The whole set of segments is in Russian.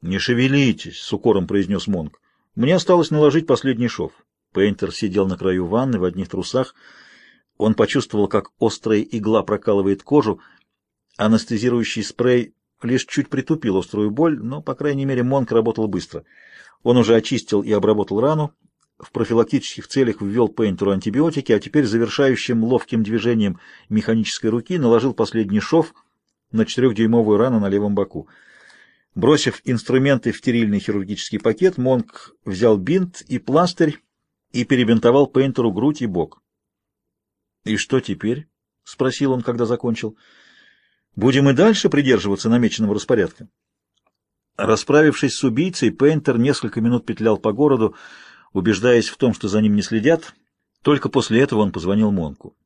«Не шевелитесь», — с укором произнес Монк. «Мне осталось наложить последний шов». Пейнтер сидел на краю ванны в одних трусах. Он почувствовал, как острая игла прокалывает кожу. Анестезирующий спрей лишь чуть притупил острую боль, но, по крайней мере, Монк работал быстро. Он уже очистил и обработал рану, в профилактических целях ввел Пейнтеру антибиотики, а теперь завершающим ловким движением механической руки наложил последний шов на четырехдюймовую рану на левом боку. Бросив инструменты в стерильный хирургический пакет, Монк взял бинт и пластырь и перебинтовал Пейнтеру грудь и бок. «И что теперь?» — спросил он, когда закончил. «Будем и дальше придерживаться намеченного распорядка». Расправившись с убийцей, Пейнтер несколько минут петлял по городу, убеждаясь в том, что за ним не следят. Только после этого он позвонил Монку.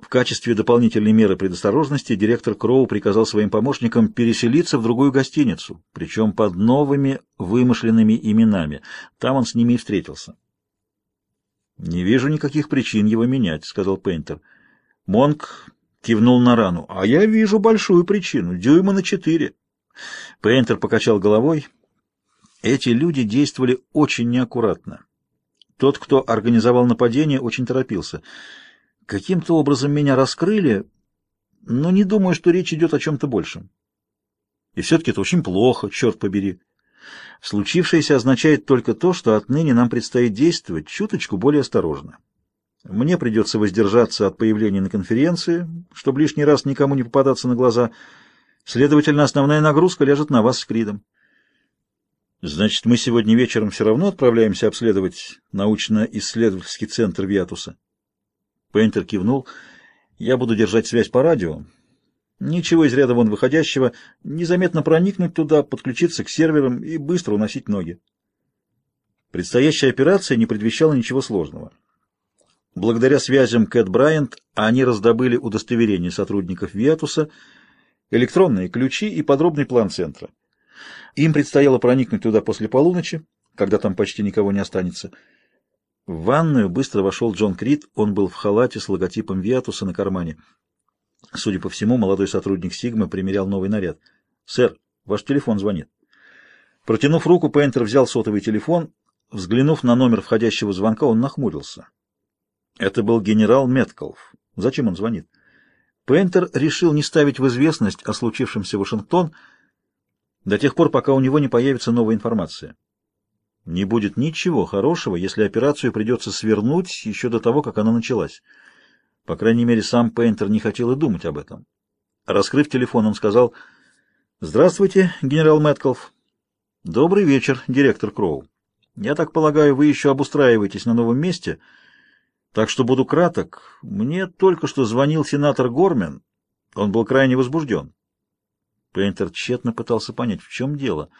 В качестве дополнительной меры предосторожности директор Кроу приказал своим помощникам переселиться в другую гостиницу, причем под новыми вымышленными именами. Там он с ними и встретился. «Не вижу никаких причин его менять», — сказал Пейнтер. Монк кивнул на рану. «А я вижу большую причину. Дюйма на четыре». Пейнтер покачал головой. Эти люди действовали очень неаккуратно. Тот, кто организовал нападение, очень торопился. Каким-то образом меня раскрыли, но не думаю, что речь идет о чем-то большем. И все-таки это очень плохо, черт побери. Случившееся означает только то, что отныне нам предстоит действовать чуточку более осторожно. Мне придется воздержаться от появления на конференции, чтобы лишний раз никому не попадаться на глаза. Следовательно, основная нагрузка ляжет на вас с Кридом. Значит, мы сегодня вечером все равно отправляемся обследовать научно-исследовательский центр Виатуса? Пейнтер кивнул. Я буду держать связь по радио. Ничего из ряда вон выходящего. Незаметно проникнуть туда, подключиться к серверам и быстро уносить ноги. Предстоящая операция не предвещала ничего сложного. Благодаря связям Кэт Брайант они раздобыли удостоверение сотрудников Виатуса, электронные ключи и подробный план центра. Им предстояло проникнуть туда после полуночи, когда там почти никого не останется. В ванную быстро вошел Джон Крид, он был в халате с логотипом Виатуса на кармане. Судя по всему, молодой сотрудник Сигмы примерял новый наряд. «Сэр, ваш телефон звонит». Протянув руку, Пейнтер взял сотовый телефон. Взглянув на номер входящего звонка, он нахмурился. Это был генерал Меткалф. Зачем он звонит? Пейнтер решил не ставить в известность о случившемся Вашингтон, до тех пор, пока у него не появится новая информация. Не будет ничего хорошего, если операцию придется свернуть еще до того, как она началась. По крайней мере, сам Пейнтер не хотел и думать об этом. Раскрыв телефон, он сказал, «Здравствуйте, генерал Мэткалф». «Добрый вечер, директор Кроу. Я так полагаю, вы еще обустраиваетесь на новом месте, так что буду краток. Мне только что звонил сенатор Гормен. Он был крайне возбужден. Пейнтер тщетно пытался понять, в чем дело.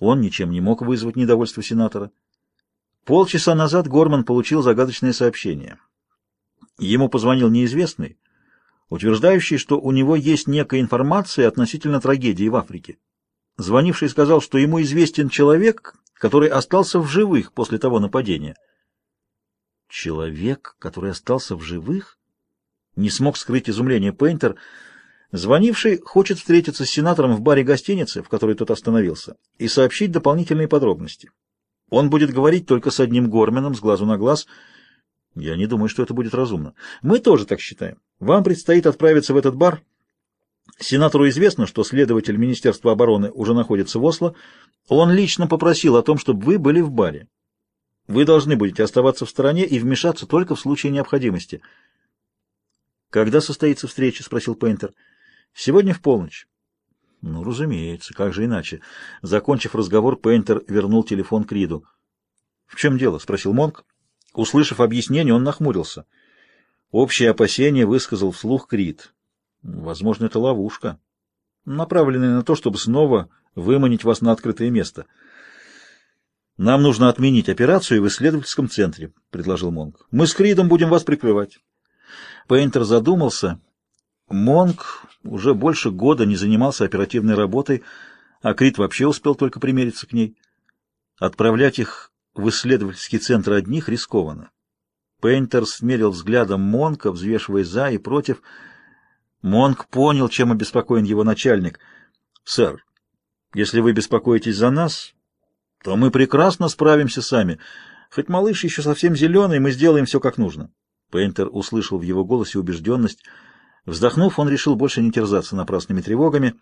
Он ничем не мог вызвать недовольство сенатора. Полчаса назад Горман получил загадочное сообщение. Ему позвонил неизвестный, утверждающий, что у него есть некая информация относительно трагедии в Африке. Звонивший сказал, что ему известен человек, который остался в живых после того нападения. Человек, который остался в живых? Не смог скрыть изумление Пейнтер — Звонивший хочет встретиться с сенатором в баре гостиницы, в которой тот остановился, и сообщить дополнительные подробности. Он будет говорить только с одним Горменом, с глазу на глаз. Я не думаю, что это будет разумно. Мы тоже так считаем. Вам предстоит отправиться в этот бар. Сенатору известно, что следователь Министерства обороны уже находится в Осло. Он лично попросил о том, чтобы вы были в баре. Вы должны будете оставаться в стороне и вмешаться только в случае необходимости. «Когда состоится встреча?» — спросил Пейнтер. Сегодня в полночь. Ну, разумеется, как же иначе. Закончив разговор, Пейнтер вернул телефон Криду. В чем дело? спросил Монк. Услышав объяснение, он нахмурился. Общее опасение высказал вслух Крид. Возможно, это ловушка, направленная на то, чтобы снова выманить вас на открытое место. Нам нужно отменить операцию в исследовательском центре, предложил Монк. Мы с Кридом будем вас прикрывать. Пейнтер задумался. Монк уже больше года не занимался оперативной работой, а Крит вообще успел только примериться к ней. Отправлять их в исследовательский центр одних рискованно. Пейнтер смерил взглядом Монка, взвешивая за и против. Монк понял, чем обеспокоен его начальник. «Сэр, Если вы беспокоитесь за нас, то мы прекрасно справимся сами. Хоть малыш еще совсем зеленый, мы сделаем все как нужно. Пейнтер услышал в его голосе убежденность. Вздохнув, он решил больше не терзаться напрасными тревогами.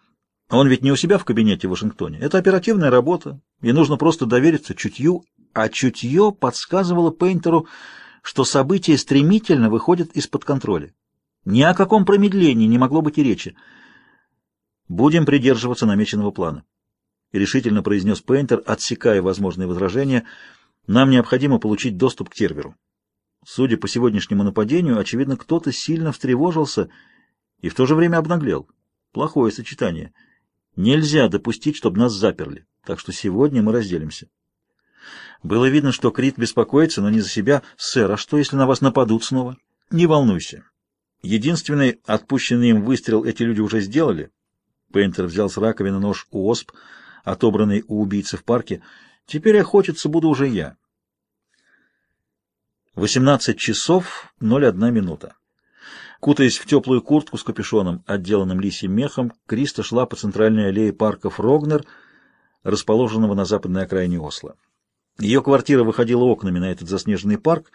Он ведь не у себя в кабинете в Вашингтоне. Это оперативная работа, и нужно просто довериться чутью. А чутье подсказывало Пейнтеру, что события стремительно выходят из-под контроля. Ни о каком промедлении не могло быть и речи. Будем придерживаться намеченного плана. Решительно произнес Пейнтер, отсекая возможные возражения. Нам необходимо получить доступ к терверу. Судя по сегодняшнему нападению, очевидно, кто-то сильно встревожился в то же время обнаглел. Плохое сочетание. Нельзя допустить, чтобы нас заперли, так что сегодня мы разделимся. Было видно, что Крит беспокоится, но не за себя. «Сэр, а что, если на вас нападут снова?» «Не волнуйся. Единственный отпущенный им выстрел эти люди уже сделали». Пейнтер взял с раковины нож у осп, отобранный у убийцы в парке. «Теперь охотиться буду уже я». 18 часов 01 минута. Кутаясь в теплую куртку с капюшоном, отделанным лисьим мехом, Криста шла по центральной аллее парка Фрогнер, расположенного на западной окраине Осло. Ее квартира выходила окнами на этот заснеженный парк,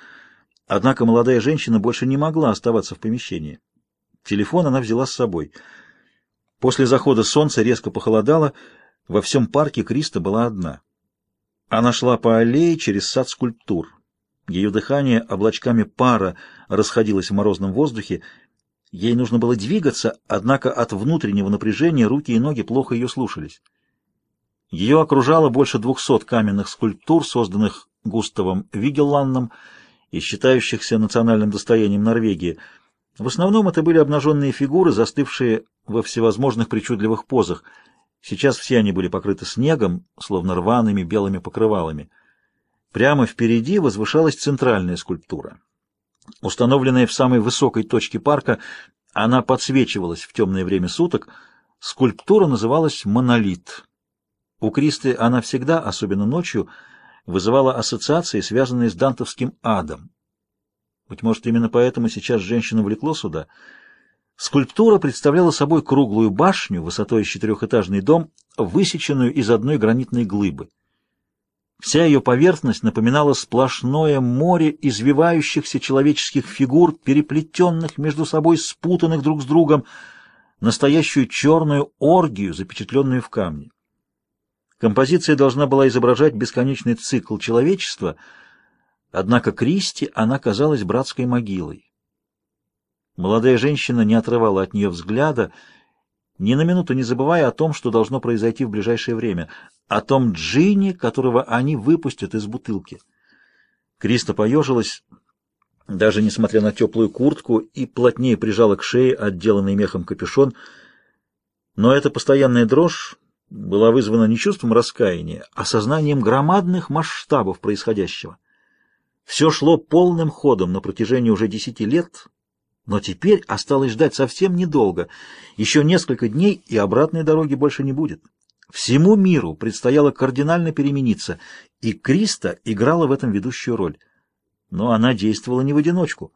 однако молодая женщина больше не могла оставаться в помещении. Телефон она взяла с собой. После захода солнца резко похолодало, во всем парке Криста была одна. Она шла по аллее через сад скульптур. Ее дыхание облачками пара расходилось в морозном воздухе. Ей нужно было двигаться, однако от внутреннего напряжения руки и ноги плохо ее слушались. Ее окружало больше двухсот каменных скульптур, созданных Густавом Вигелланном и считающихся национальным достоянием Норвегии. В основном это были обнаженные фигуры, застывшие во всевозможных причудливых позах. Сейчас все они были покрыты снегом, словно рваными белыми покрывалами. Прямо впереди возвышалась центральная скульптура. Установленная в самой высокой точке парка, она подсвечивалась в темное время суток. Скульптура называлась «Монолит». У Кристы она всегда, особенно ночью, вызывала ассоциации, связанные с дантовским адом. Быть может, именно поэтому сейчас женщину влекло сюда. Скульптура представляла собой круглую башню, высотой четырехэтажный дом, высеченную из одной гранитной глыбы. Вся ее поверхность напоминала сплошное море извивающихся человеческих фигур, переплетенных между собой, спутанных друг с другом, настоящую черную оргию, запечатленную в камне. Композиция должна была изображать бесконечный цикл человечества, однако Кристи она казалась братской могилой. Молодая женщина не отрывала от нее взгляда, ни на минуту не забывая о том, что должно произойти в ближайшее время, о том джине, которого они выпустят из бутылки. Криста поежилась, даже несмотря на теплую куртку, и плотнее прижала к шее отделанный мехом капюшон. Но эта постоянная дрожь была вызвана не чувством раскаяния, а сознанием громадных масштабов происходящего. Все шло полным ходом на протяжении уже десяти лет — но теперь осталось ждать совсем недолго. Еще несколько дней, и обратной дороги больше не будет. Всему миру предстояло кардинально перемениться, и Криста играла в этом ведущую роль. Но она действовала не в одиночку.